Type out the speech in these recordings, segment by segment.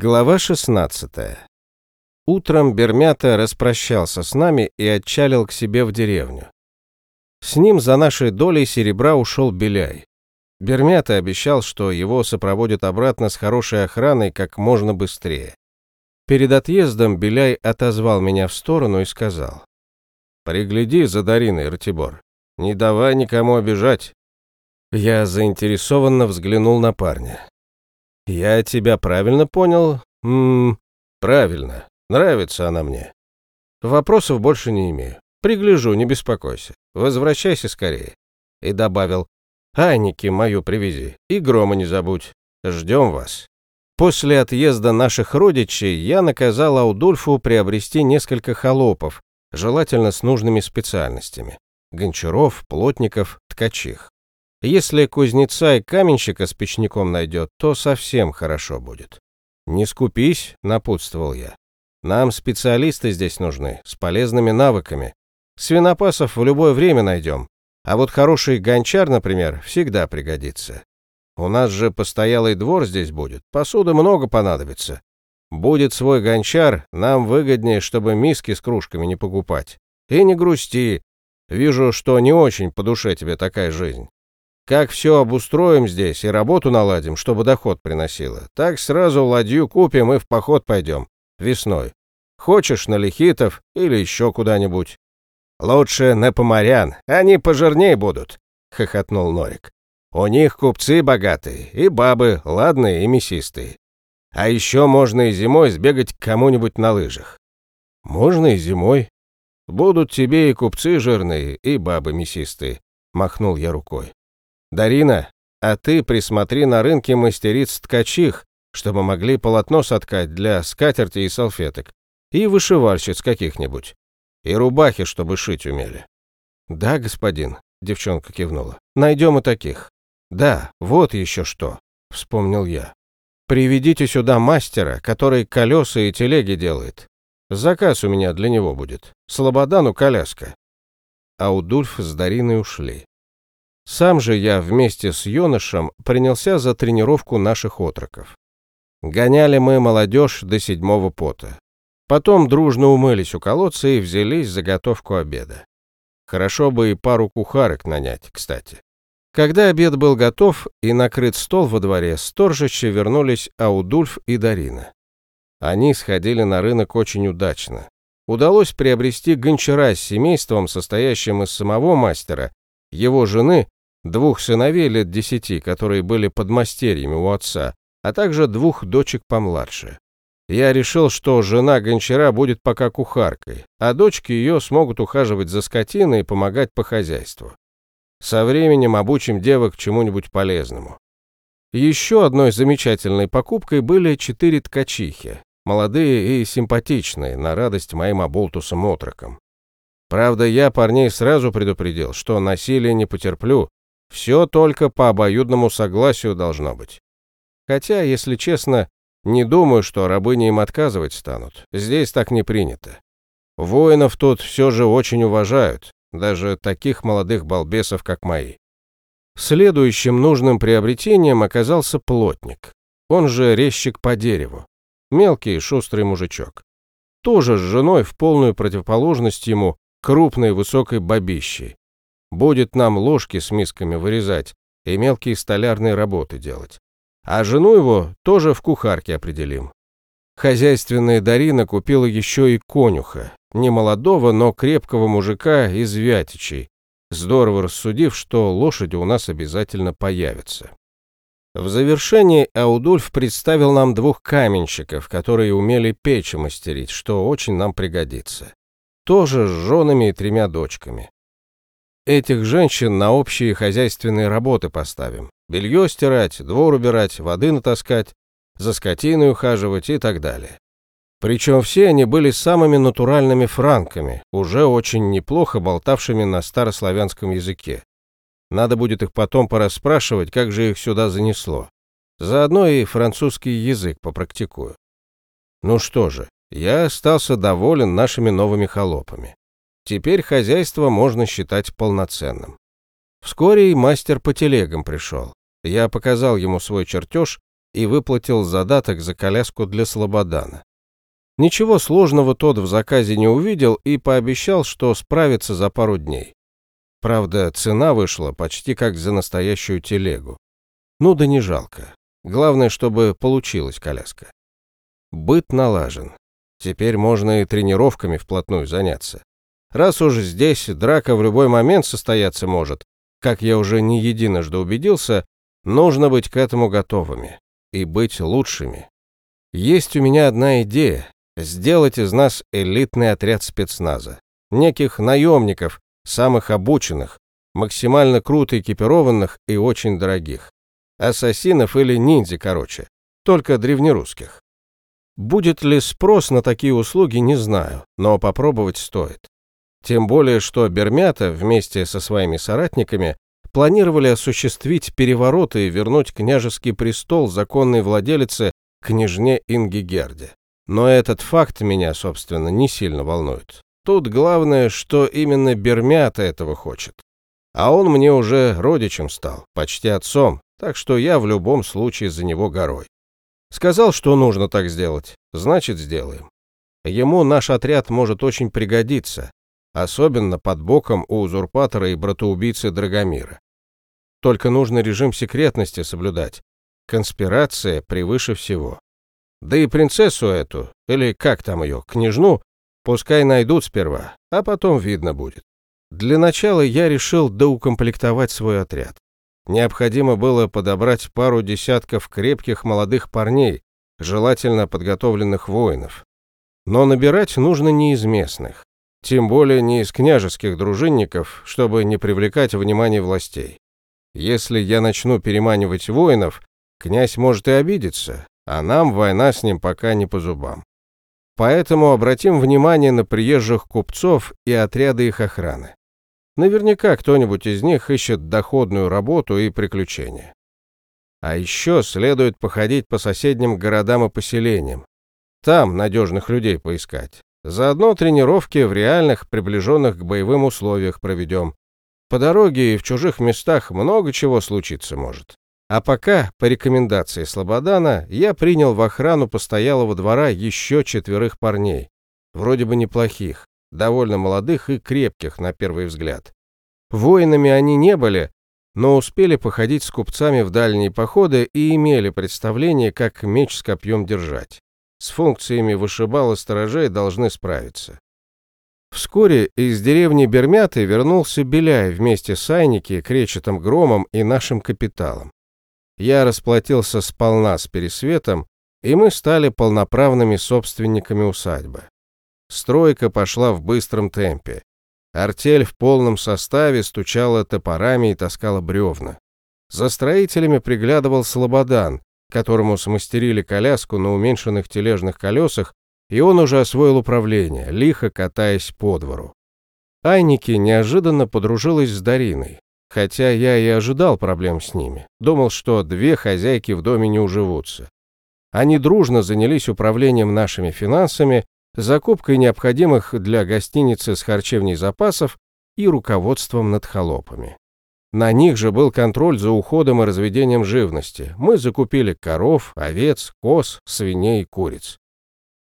Глава 16. Утром Бермята распрощался с нами и отчалил к себе в деревню. С ним за нашей долей серебра ушел Беляй. Бермята обещал, что его сопроводят обратно с хорошей охраной как можно быстрее. Перед отъездом Беляй отозвал меня в сторону и сказал. «Пригляди за Дариной, Ратибор. Не давай никому обижать». Я заинтересованно взглянул на парня. «Я тебя правильно понял?» «Ммм, правильно. Нравится она мне. Вопросов больше не имею. Пригляжу, не беспокойся. Возвращайся скорее». И добавил, «Анники мою привези, и грома не забудь. Ждем вас». После отъезда наших родичей я наказал Аудульфу приобрести несколько холопов, желательно с нужными специальностями. Гончаров, плотников, ткачих. Если кузнеца и каменщика с печником найдет, то совсем хорошо будет. «Не скупись», — напутствовал я. «Нам специалисты здесь нужны, с полезными навыками. Свинопасов в любое время найдем. А вот хороший гончар, например, всегда пригодится. У нас же постоялый двор здесь будет, посуды много понадобится. Будет свой гончар, нам выгоднее, чтобы миски с кружками не покупать. И не грусти. Вижу, что не очень по душе тебе такая жизнь. Как все обустроим здесь и работу наладим, чтобы доход приносило, так сразу ладью купим и в поход пойдем. Весной. Хочешь на Лихитов или еще куда-нибудь? Лучше на Поморян, они пожирней будут, хохотнул Норик. У них купцы богатые, и бабы ладные и мясистые. А еще можно и зимой сбегать к кому-нибудь на лыжах. Можно и зимой. Будут тебе и купцы жирные, и бабы мясистые, махнул я рукой. «Дарина, а ты присмотри на рынке мастериц ткачих, чтобы могли полотно соткать для скатерти и салфеток, и вышивальщиц каких-нибудь, и рубахи, чтобы шить умели». «Да, господин», — девчонка кивнула, — «найдем и таких». «Да, вот еще что», — вспомнил я. «Приведите сюда мастера, который колеса и телеги делает. Заказ у меня для него будет. Слободану коляска». Аудульф с Дариной ушли. Сам же я вместе с юношем принялся за тренировку наших отроков. Гоняли мы молодежь до седьмого пота. Потом дружно умылись у колодца и взялись за готовку обеда. Хорошо бы и пару кухарок нанять, кстати. Когда обед был готов и накрыт стол во дворе, с торжища вернулись Аудульф и Дарина. Они сходили на рынок очень удачно. Удалось приобрести гончара с семейством, состоящим из самого мастера, его жены двух сыновей лет десяти, которые были подмастерьями у отца, а также двух дочек помладше. Я решил, что жена гончара будет пока кухаркой, а дочки ее смогут ухаживать за скотиной и помогать по хозяйству. Со временем обучим девок чему-нибудь полезному. Еще одной замечательной покупкой были четыре ткачихи, молодые и симпатичные, на радость моим оболтусам-отрокам. Правда, я парней сразу предупредил, что насилия не потерплю, все только по обоюдному согласию должно быть. Хотя, если честно, не думаю, что рабыни им отказывать станут. Здесь так не принято. Воинов тут все же очень уважают, даже таких молодых балбесов, как мои. Следующим нужным приобретением оказался плотник. Он же резчик по дереву. Мелкий шустрый мужичок. Тоже с женой в полную противоположность ему, крупной высокой бабищей. Будет нам ложки с мисками вырезать и мелкие столярные работы делать. А жену его тоже в кухарке определим. Хозяйственная Дарина купила еще и конюха, не молодого, но крепкого мужика из Вятичей, здорово рассудив, что лошади у нас обязательно появятся. В завершении Аудульф представил нам двух каменщиков, которые умели печи мастерить, что очень нам пригодится. Тоже с женами и тремя дочками. Этих женщин на общие хозяйственные работы поставим. Белье стирать, двор убирать, воды натаскать, за скотиной ухаживать и так далее. Причем все они были самыми натуральными франками, уже очень неплохо болтавшими на старославянском языке. Надо будет их потом порасспрашивать, как же их сюда занесло. Заодно и французский язык попрактикую. Ну что же, я остался доволен нашими новыми холопами. Теперь хозяйство можно считать полноценным. Вскоре и мастер по телегам пришел. Я показал ему свой чертеж, и выплатил задаток за коляску для Слободана. Ничего сложного тот в заказе не увидел и пообещал, что справится за пару дней. Правда, цена вышла почти как за настоящую телегу. Ну да не жалко. Главное, чтобы получилась коляска. Быт налажен. Теперь можно и тренировками вплотную заняться. Раз уж здесь драка в любой момент состояться может, как я уже не единожды убедился, нужно быть к этому готовыми и быть лучшими. Есть у меня одна идея – сделать из нас элитный отряд спецназа. Неких наемников, самых обученных, максимально круто экипированных и очень дорогих. Ассасинов или ниндзя, короче, только древнерусских. Будет ли спрос на такие услуги, не знаю, но попробовать стоит. Тем более, что Бермята вместе со своими соратниками планировали осуществить переворот и вернуть княжеский престол законной владелице княжне Инги Герде. Но этот факт меня, собственно, не сильно волнует. Тут главное, что именно Бермята этого хочет. А он мне уже родичем стал, почти отцом, так что я в любом случае за него горой. Сказал, что нужно так сделать, значит сделаем. Ему наш отряд может очень пригодиться, особенно под боком у узурпатора и братоубийцы Драгомира. Только нужно режим секретности соблюдать. Конспирация превыше всего. Да и принцессу эту, или как там ее, княжну, пускай найдут сперва, а потом видно будет. Для начала я решил доукомплектовать свой отряд. Необходимо было подобрать пару десятков крепких молодых парней, желательно подготовленных воинов. Но набирать нужно не из местных. Тем более не из княжеских дружинников, чтобы не привлекать внимание властей. Если я начну переманивать воинов, князь может и обидеться, а нам война с ним пока не по зубам. Поэтому обратим внимание на приезжих купцов и отряды их охраны. Наверняка кто-нибудь из них ищет доходную работу и приключения. А еще следует походить по соседним городам и поселениям. Там надежных людей поискать. Заодно тренировки в реальных, приближенных к боевым условиях проведем. По дороге и в чужих местах много чего случиться может. А пока, по рекомендации Слободана, я принял в охрану постоялого двора еще четверых парней. Вроде бы неплохих, довольно молодых и крепких на первый взгляд. Воинами они не были, но успели походить с купцами в дальние походы и имели представление, как меч с копьем держать. С функциями вышибала сторожей должны справиться. Вскоре из деревни Бермяты вернулся Беляй вместе с Айники, Кречетом Громом и нашим капиталом. Я расплатился сполна с Пересветом, и мы стали полноправными собственниками усадьбы. Стройка пошла в быстром темпе. Артель в полном составе стучала топорами и таскала бревна. За строителями приглядывал Слободан, которому смастерили коляску на уменьшенных тележных колесах, и он уже освоил управление, лихо катаясь по двору. Айники неожиданно подружилась с Дариной, хотя я и ожидал проблем с ними. Думал, что две хозяйки в доме не уживутся. Они дружно занялись управлением нашими финансами, закупкой необходимых для гостиницы с харчевней запасов и руководством над холопами. На них же был контроль за уходом и разведением живности. Мы закупили коров, овец, коз, свиней и куриц.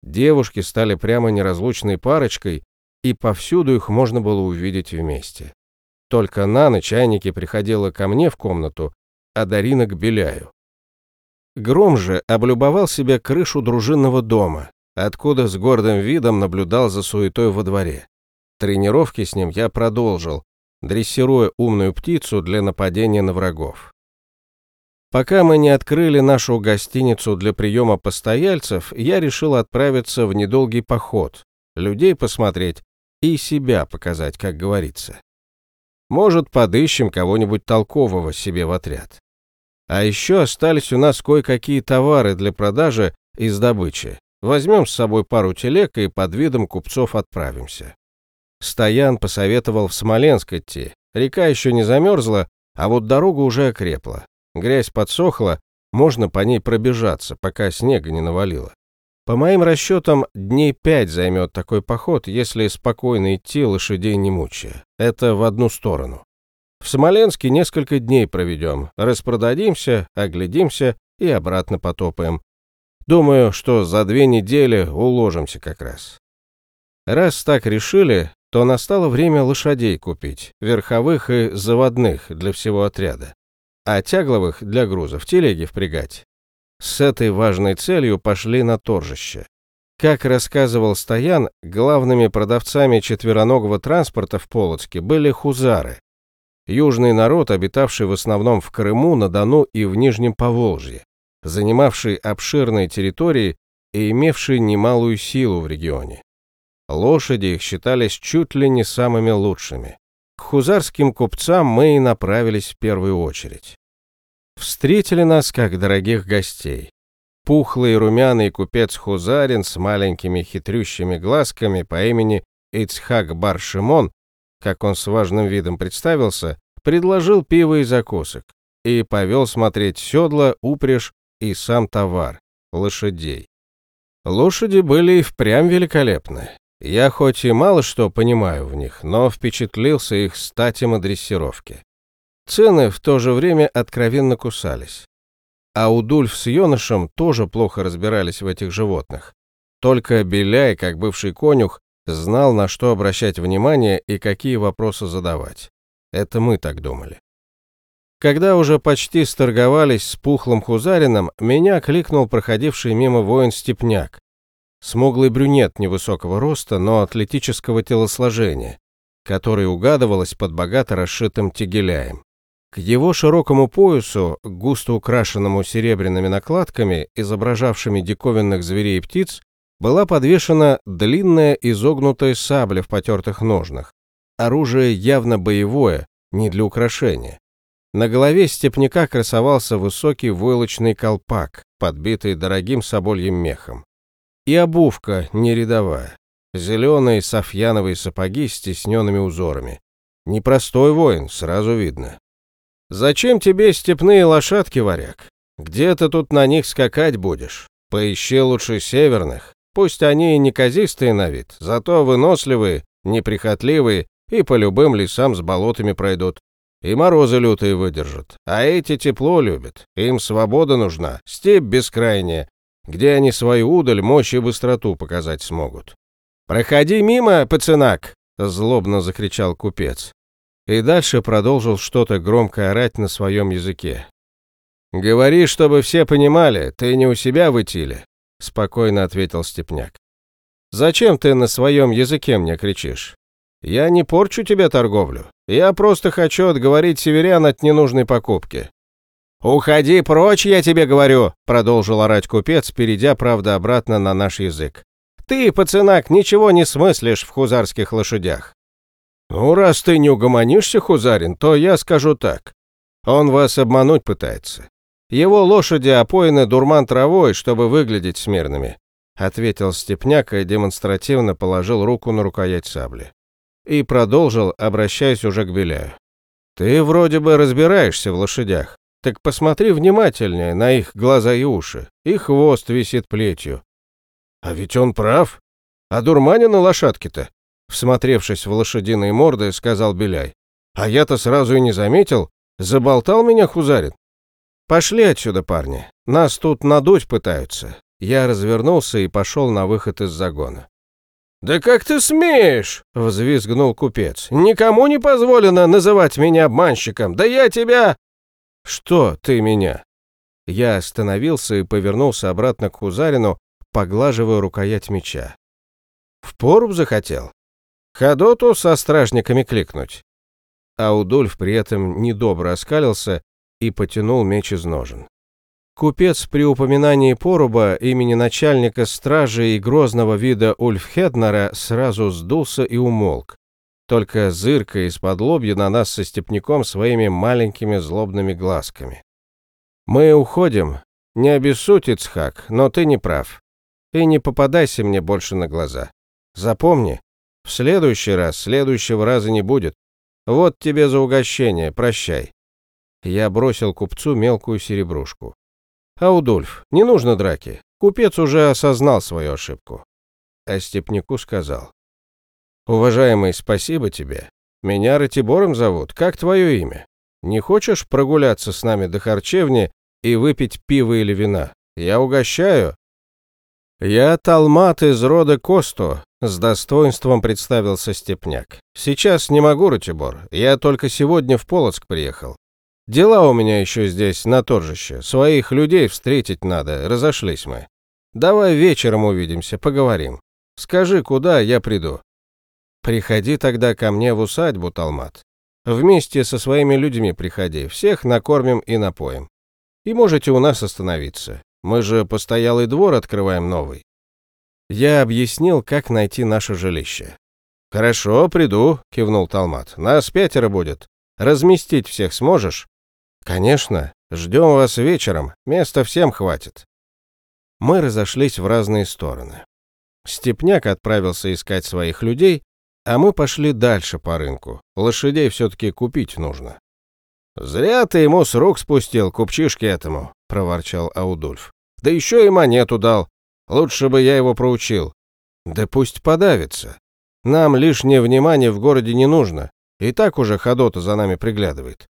Девушки стали прямо неразлучной парочкой, и повсюду их можно было увидеть вместе. Только на ночь Айники приходила ко мне в комнату, а Дарина к Беляю. Гром же облюбовал себе крышу дружинного дома, откуда с гордым видом наблюдал за суетой во дворе. Тренировки с ним я продолжил, дрессируя умную птицу для нападения на врагов. Пока мы не открыли нашу гостиницу для приема постояльцев, я решил отправиться в недолгий поход, людей посмотреть и себя показать, как говорится. Может, подыщем кого-нибудь толкового себе в отряд. А еще остались у нас кое-какие товары для продажи из добычи. Возьмем с собой пару телег и под видом купцов отправимся. Стоян посоветовал в Смоленск идти. Река еще не замерзла, а вот дорога уже окрепла. Грязь подсохла, можно по ней пробежаться, пока снега не навалило. По моим расчетам, дней пять займет такой поход, если спокойно идти, лошадей не мучая. Это в одну сторону. В Смоленске несколько дней проведем, распродадимся, оглядимся, и обратно потопаем. Думаю, что за две недели уложимся как раз. Раз так решили, то настало время лошадей купить, верховых и заводных для всего отряда, а тягловых для грузов телеги впрягать. С этой важной целью пошли на торжище. Как рассказывал Стоян, главными продавцами четвероногого транспорта в Полоцке были хузары. Южный народ, обитавший в основном в Крыму, на Дону и в Нижнем Поволжье занимавший обширные территории и имевший немалую силу в регионе. Лошади их считались чуть ли не самыми лучшими. К хузарским купцам мы и направились в первую очередь. Встретили нас как дорогих гостей. Пухлый румяный купец Хузарин с маленькими хитрющими глазками по имени Ицхак Баршимон, как он с важным видом представился, предложил пиво и закусок и повел смотреть седла, упряжь и сам товар – лошадей. Лошади были и впрямь великолепны. Я хоть и мало что понимаю в них, но впечатлился их статем и дрессировки. Цены в то же время откровенно кусались. А Удульф с Йонышем тоже плохо разбирались в этих животных. Только Беляй, как бывший конюх, знал, на что обращать внимание и какие вопросы задавать. Это мы так думали. Когда уже почти сторговались с пухлым хузарином, меня кликнул проходивший мимо воин-степняк. Смуглый брюнет невысокого роста, но атлетического телосложения, который угадывалось под богато расшитым тегеляем. К его широкому поясу, густо украшенному серебряными накладками, изображавшими диковинных зверей и птиц, была подвешена длинная изогнутая сабля в потертых ножнах. Оружие явно боевое, не для украшения. На голове степняка красовался высокий войлочный колпак, подбитый дорогим собольем мехом. И обувка не рядовая. Зеленые софьяновые сапоги с тесненными узорами. Непростой воин, сразу видно. «Зачем тебе степные лошадки, варяг? Где ты тут на них скакать будешь? Поищи лучше северных. Пусть они и неказистые на вид, зато выносливые, неприхотливые и по любым лесам с болотами пройдут. И морозы лютые выдержат. А эти тепло любят. Им свобода нужна, степь бескрайняя, где они свою удаль, мощь и быстроту показать смогут. «Проходи мимо, пацанак!» — злобно закричал купец. И дальше продолжил что-то громко орать на своем языке. «Говори, чтобы все понимали, ты не у себя в Итиле», — спокойно ответил Степняк. «Зачем ты на своем языке мне кричишь? Я не порчу тебе торговлю. Я просто хочу отговорить северян от ненужной покупки». «Уходи прочь, я тебе говорю», — продолжил орать купец, перейдя, правда, обратно на наш язык. «Ты, пацанак, ничего не смыслишь в хузарских лошадях». «Ну, раз ты не угомонишься, хузарин, то я скажу так. Он вас обмануть пытается. Его лошади опоены дурман травой, чтобы выглядеть смирными», — ответил Степняк и демонстративно положил руку на рукоять сабли и продолжил, обращаясь уже к Беляю. «Ты вроде бы разбираешься в лошадях, так посмотри внимательнее на их глаза и уши, и хвост висит плетью». «А ведь он прав. А дурманина лошадки-то?» Всмотревшись в лошадиные морды, сказал Беляй. «А я-то сразу и не заметил. Заболтал меня Хузарин». «Пошли отсюда, парни. Нас тут надуть пытаются». Я развернулся и пошел на выход из загона. «Да как ты смеешь?» — взвизгнул купец. «Никому не позволено называть меня обманщиком. Да я тебя...» «Что ты меня?» Я остановился и повернулся обратно к Хузарину, поглаживая рукоять меча. «В поруб захотел? Ходоту со стражниками кликнуть?» Аудольф при этом недобро оскалился и потянул меч из ножен. Купец при упоминании поруба имени начальника стражи и грозного вида Ульф Хеднера сразу сдулся и умолк, только зырка из-под лобья на нас со степняком своими маленькими злобными глазками. «Мы уходим. Не обессудь, Ицхак, но ты не прав. И не попадайся мне больше на глаза. Запомни, в следующий раз следующего раза не будет. Вот тебе за угощение, прощай». Я бросил купцу мелкую серебрушку. «Аудольф, не нужно драки. Купец уже осознал свою ошибку». А Степняку сказал. «Уважаемый, спасибо тебе. Меня Ратибором зовут. Как твое имя? Не хочешь прогуляться с нами до харчевни и выпить пиво или вина. Я угощаю». «Я Талмат из рода Косто», — с достоинством представился Степняк. «Сейчас не могу, Ратибор, я только сегодня в Полоцк приехал. Дела у меня еще здесь, на торжище. Своих людей встретить надо, разошлись мы. Давай вечером увидимся, поговорим. Скажи, куда я приду. Приходи тогда ко мне в усадьбу, Талмат. Вместе со своими людьми приходи, всех накормим и напоим. И можете у нас остановиться. Мы же постоялый двор открываем новый. Я объяснил, как найти наше жилище. «Хорошо, приду», — кивнул Талмат. «Нас пятеро будет. Разместить всех сможешь?» «Конечно. Ждем вас вечером. Места всем хватит». Мы разошлись в разные стороны. Степняк отправился искать своих людей, а мы пошли дальше по рынку. Лошадей все-таки купить нужно. «Зря ты ему с рук спустил, купчишке этому», — проворчал Аудульф. «Да еще и монету дал. Лучше бы я его проучил». «Да пусть подавится. Нам лишнее внимание в городе не нужно. И так уже Ходота за нами приглядывает.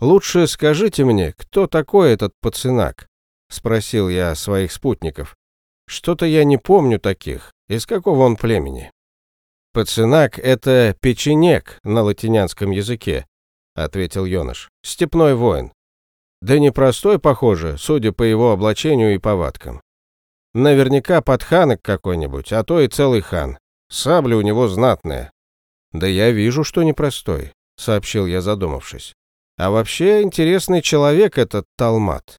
Лучше скажите мне, кто такой этот пацанак?» — спросил я своих спутников. «Что-то я не помню таких. Из какого он племени?» «Пацанак — это печенек на латинянском языке», — ответил Йоныш. «Степной воин. Да непростой, похоже, судя по его облачению и повадкам. Наверняка подханок какой-нибудь, а то и целый хан. Сабля у него знатная». «Да я вижу, что непростой», — сообщил я, задумавшись. «А вообще интересный человек этот Талмат.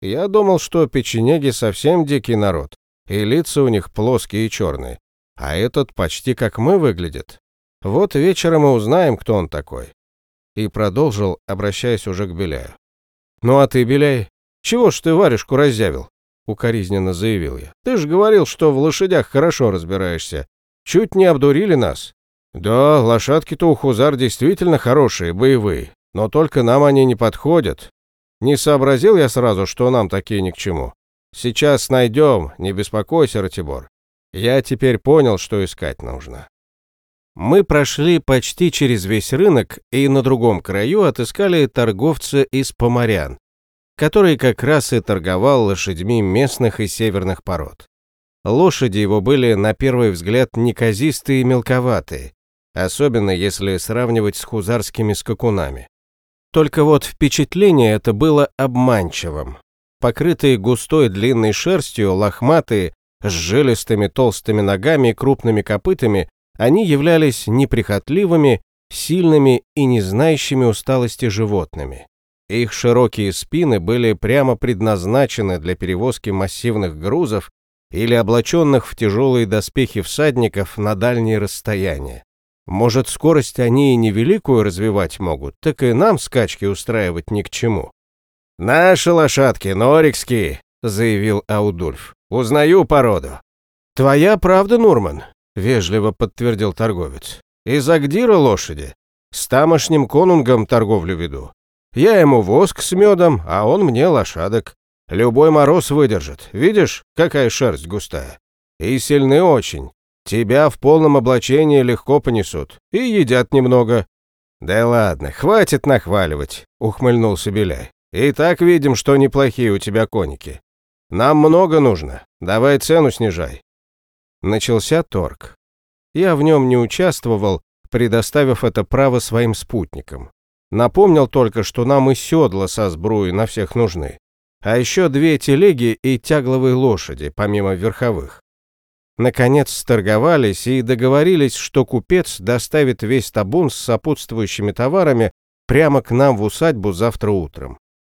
Я думал, что печенеги совсем дикий народ, и лица у них плоские и черные. А этот почти как мы выглядит. Вот вечером мы узнаем, кто он такой. И продолжил, обращаясь уже к Беляю. Ну а ты, Беляй, чего ж ты варежку разъявил? Укоризненно заявил я. Ты же говорил, что в лошадях хорошо разбираешься. Чуть не обдурили нас. Да, лошадки-то у Хузар действительно хорошие, боевые. Но только нам они не подходят. Не сообразил я сразу, что нам такие ни к чему. Сейчас найдем, не беспокойся, Ратибор. Я теперь понял, что искать нужно. Мы прошли почти через весь рынок и на другом краю отыскали торговца из Поморян, который как раз и торговал лошадьми местных и северных пород. Лошади его были на первый взгляд неказистые и мелковатые, особенно если сравнивать с хузарскими скакунами. Только вот впечатление это было обманчивым. Покрытые густой длинной шерстью, лохматые, с жилистыми толстыми ногами и крупными копытами, они являлись неприхотливыми, сильными и не знающими усталости животными. Их широкие спины были прямо предназначены для перевозки массивных грузов или облаченных в тяжелые доспехи всадников на дальние расстояния. Может, скорость они и невеликую развивать могут, так и нам скачки устраивать ни к чему. «Наши лошадки, норикские», — заявил Аудульф. Узнаю породу. Твоя правда, Нурман, вежливо подтвердил торговец. Из Агдира лошади. С тамошним конунгом торговлю веду. Я ему воск с медом, а он мне лошадок. Любой мороз выдержит. Видишь, какая шерсть густая. И сильны очень. Тебя в полном облачении легко понесут. И едят немного. Да ладно, хватит нахваливать, ухмыльнулся Беляй. И так видим, что неплохие у тебя коники. Нам много нужно. Давай цену снижай. Начался торг. Я в нем не участвовал, предоставив это право своим спутникам. Напомнил только, что нам и седла со сбруей на всех нужны. А еще две телеги и тягловые лошади, помимо верховых. Наконец сторговались и договорились, что купец доставит весь табун с сопутствующими товарами прямо к нам в усадьбу завтра утром.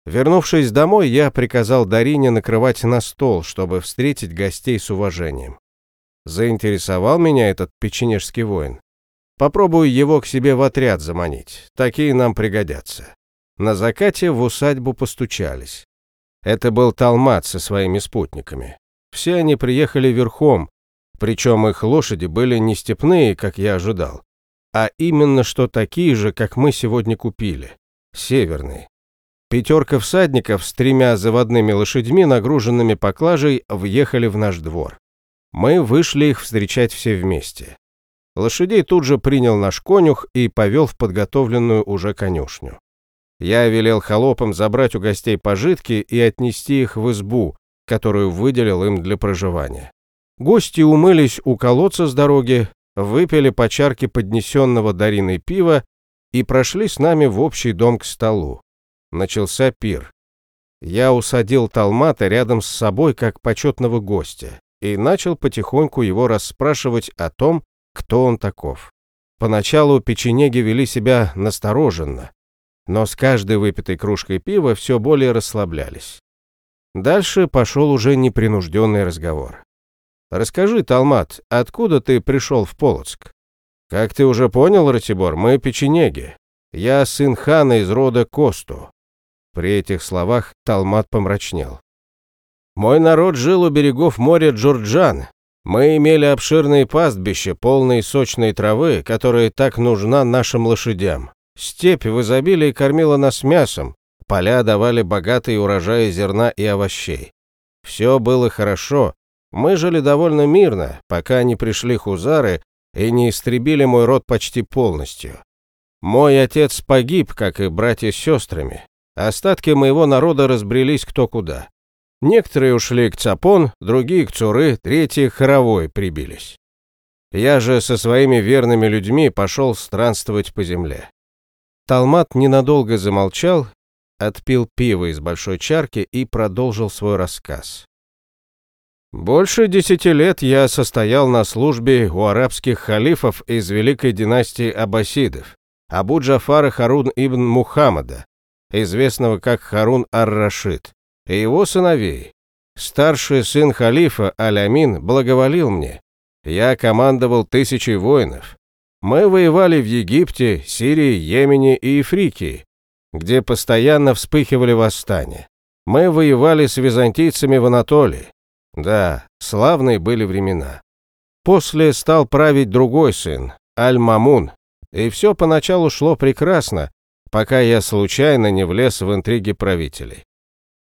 Вернувшись домой, я приказал Дарине накрывать на стол, чтобы встретить гостей с уважением. Заинтересовал меня этот печенежский воин. Попробую его к себе в отряд заманить, такие нам пригодятся. На закате в усадьбу постучались. Это был Талмат со своими спутниками. Все они приехали верхом, причем их лошади были не степные, как я ожидал, а именно что такие же, как мы сегодня купили, северные. Пятерка всадников с тремя заводными лошадьми, нагруженными поклажей, въехали в наш двор. Мы вышли их встречать все вместе. Лошадей тут же принял наш конюх и повел в подготовленную уже конюшню. Я велел холопам забрать у гостей пожитки и отнести их в избу, которую выделил им для проживания. Гости умылись у колодца с дороги, выпили по чарке поднесенного Дариной пива и прошли с нами в общий дом к столу. Начался пир. Я усадил Талмата рядом с собой как почетного гостя и начал потихоньку его расспрашивать о том, кто он таков. Поначалу печенеги вели себя настороженно, но с каждой выпитой кружкой пива все более расслаблялись. Дальше пошел уже непринужденный разговор. «Расскажи, Талмат, откуда ты пришел в Полоцк?» «Как ты уже понял, Ратибор, мы печенеги. Я сын хана из рода Косту». При этих словах Талмат помрачнел. «Мой народ жил у берегов моря Джорджан. Мы имели обширные пастбища, полные сочной травы, которая так нужна нашим лошадям. Степь в изобилии кормила нас мясом, поля давали богатые урожаи зерна и овощей. Все было хорошо, мы жили довольно мирно, пока не пришли хузары и не истребили мой род почти полностью. Мой отец погиб, как и братья с сестрами. Остатки моего народа разбрелись кто куда. Некоторые ушли к Цапон, другие к Цуры, третьи к Хоровой прибились. Я же со своими верными людьми пошел странствовать по земле. Талмат ненадолго замолчал, отпил пиво из большой чарки и продолжил свой рассказ. Больше десяти лет я состоял на службе у арабских халифов из великой династии аббасидов, Абу Джафара Харун ибн Мухаммада, известного как Харун ар-Рашид, и его сыновей. Старший сын халифа Аль-Амин благоволил мне. Я командовал тысячей воинов. Мы воевали в Египте, Сирии, Йемене и Ифрикии, где постоянно вспыхивали восстания. Мы воевали с византийцами в Анатолии, да, славные были времена. После стал править другой сын, Аль-Мамун, и все поначалу шло прекрасно, пока я случайно не влез в интриги правителей.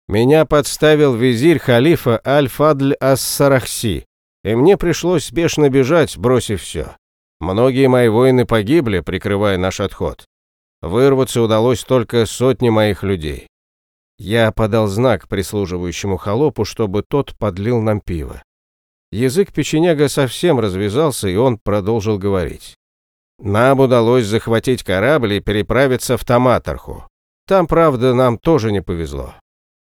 Меня подставил визирь халифа Аль-Фадль Ас-Сарахси, и мне пришлось спешно бежать, бросив все. Многие мои воины погибли, прикрывая наш отход. Вырваться удалось только сотни моих людей. Я подал знак прислуживающему холопу, чтобы тот подлил нам пиво. Язык печенега совсем развязался, и он продолжил говорить. Нам удалось захватить корабль и переправиться в Таматарху. Там, правда, нам тоже не повезло.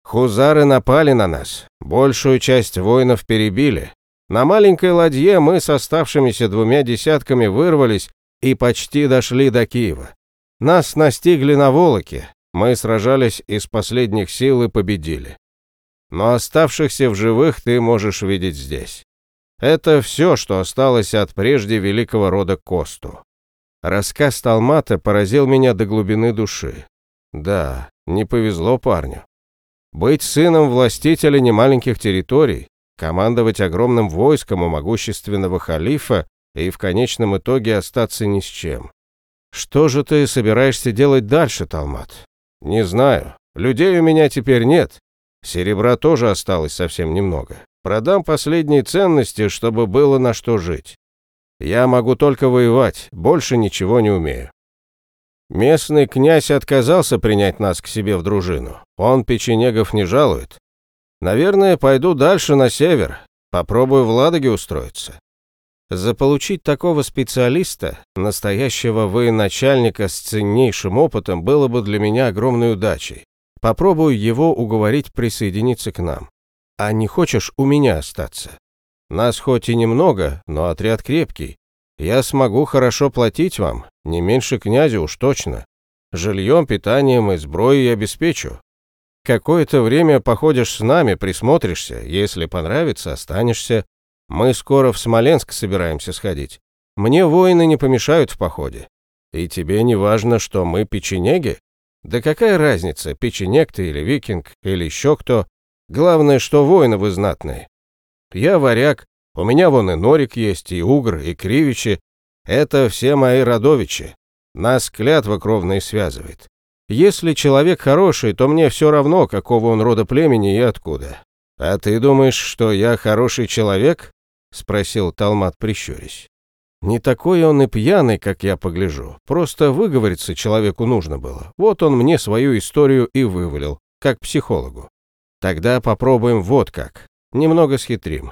Хузары напали на нас, большую часть воинов перебили. На маленькой ладье мы с оставшимися двумя десятками вырвались и почти дошли до Киева. Нас настигли на Волоке, мы сражались из последних сил и победили. Но оставшихся в живых ты можешь видеть здесь. Это все, что осталось от прежде великого рода Косту. Рассказ Талмата поразил меня до глубины души. Да, не повезло парню. Быть сыном властителя немаленьких территорий, командовать огромным войском у могущественного халифа и в конечном итоге остаться ни с чем. Что же ты собираешься делать дальше, Талмат? «Не знаю. Людей у меня теперь нет. Серебра тоже осталось совсем немного. Продам последние ценности, чтобы было на что жить. Я могу только воевать, больше ничего не умею». Местный князь отказался принять нас к себе в дружину. Он печенегов не жалует. Наверное, пойду дальше на север. Попробую в Ладоге устроиться. Заполучить такого специалиста, настоящего военачальника с ценнейшим опытом, было бы для меня огромной удачей. Попробую его уговорить присоединиться к нам. А не хочешь у меня остаться? Нас хоть и немного, но отряд крепкий. Я смогу хорошо платить вам, не меньше князя уж точно. Жильем, питанием и сброей обеспечу. Какое-то время походишь с нами, присмотришься, если понравится, останешься. Мы скоро в Смоленск собираемся сходить. Мне воины не помешают в походе. И тебе не важно, что мы печенеги? Да какая разница, печенег ты или викинг, или еще кто? Главное, что воины вы знатные. Я варяг, у меня вон и Норик есть, и Угр, и Кривичи. Это все мои родовичи. Нас клятва кровная связывает. Если человек хороший, то мне все равно, какого он рода племени и откуда. «А ты думаешь, что я хороший человек?» — спросил Талмат, прищурясь. Не такой он и пьяный, как я погляжу. Просто выговориться человеку нужно было. Вот он мне свою историю и вывалил, как психологу. Тогда попробуем вот как. Немного схитрим.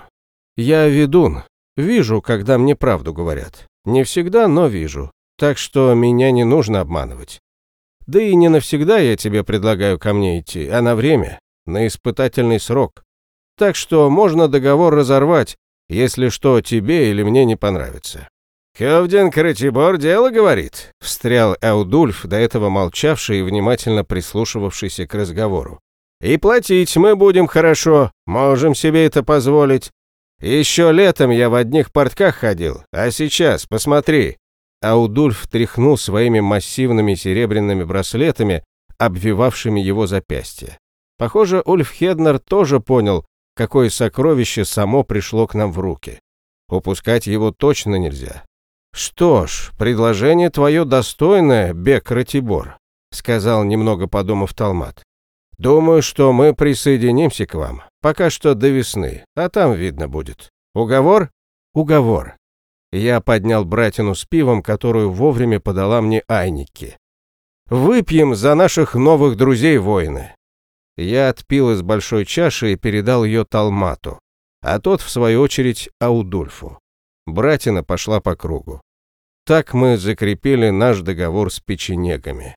Я ведун. Вижу, когда мне правду говорят. Не всегда, но вижу. Так что меня не нужно обманывать. Да и не навсегда я тебе предлагаю ко мне идти, а на время, на испытательный срок. Так что можно договор разорвать, если что тебе или мне не понравится. «Хевдин Кратибор дело говорит», — встрял Эудульф, до этого молчавший и внимательно прислушивавшийся к разговору. «И платить мы будем хорошо, можем себе это позволить. Еще летом я в одних портках ходил, а сейчас, посмотри». Аудульф тряхнул своими массивными серебряными браслетами, обвивавшими его запястье. Похоже, Ульф Хеднер тоже понял, какое сокровище само пришло к нам в руки. Упускать его точно нельзя. «Что ж, предложение твое достойное, Бек Ратибор», сказал, немного подумав Талмат. «Думаю, что мы присоединимся к вам, пока что до весны, а там видно будет. Уговор? Уговор». Я поднял братину с пивом, которую вовремя подала мне Айники. «Выпьем за наших новых друзей, воины!» Я отпил из большой чаши и передал ее Талмату, а тот, в свою очередь, Аудульфу. Братина пошла по кругу. Так мы закрепили наш договор с печенегами.